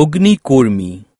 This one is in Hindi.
অগ্নিকর্মী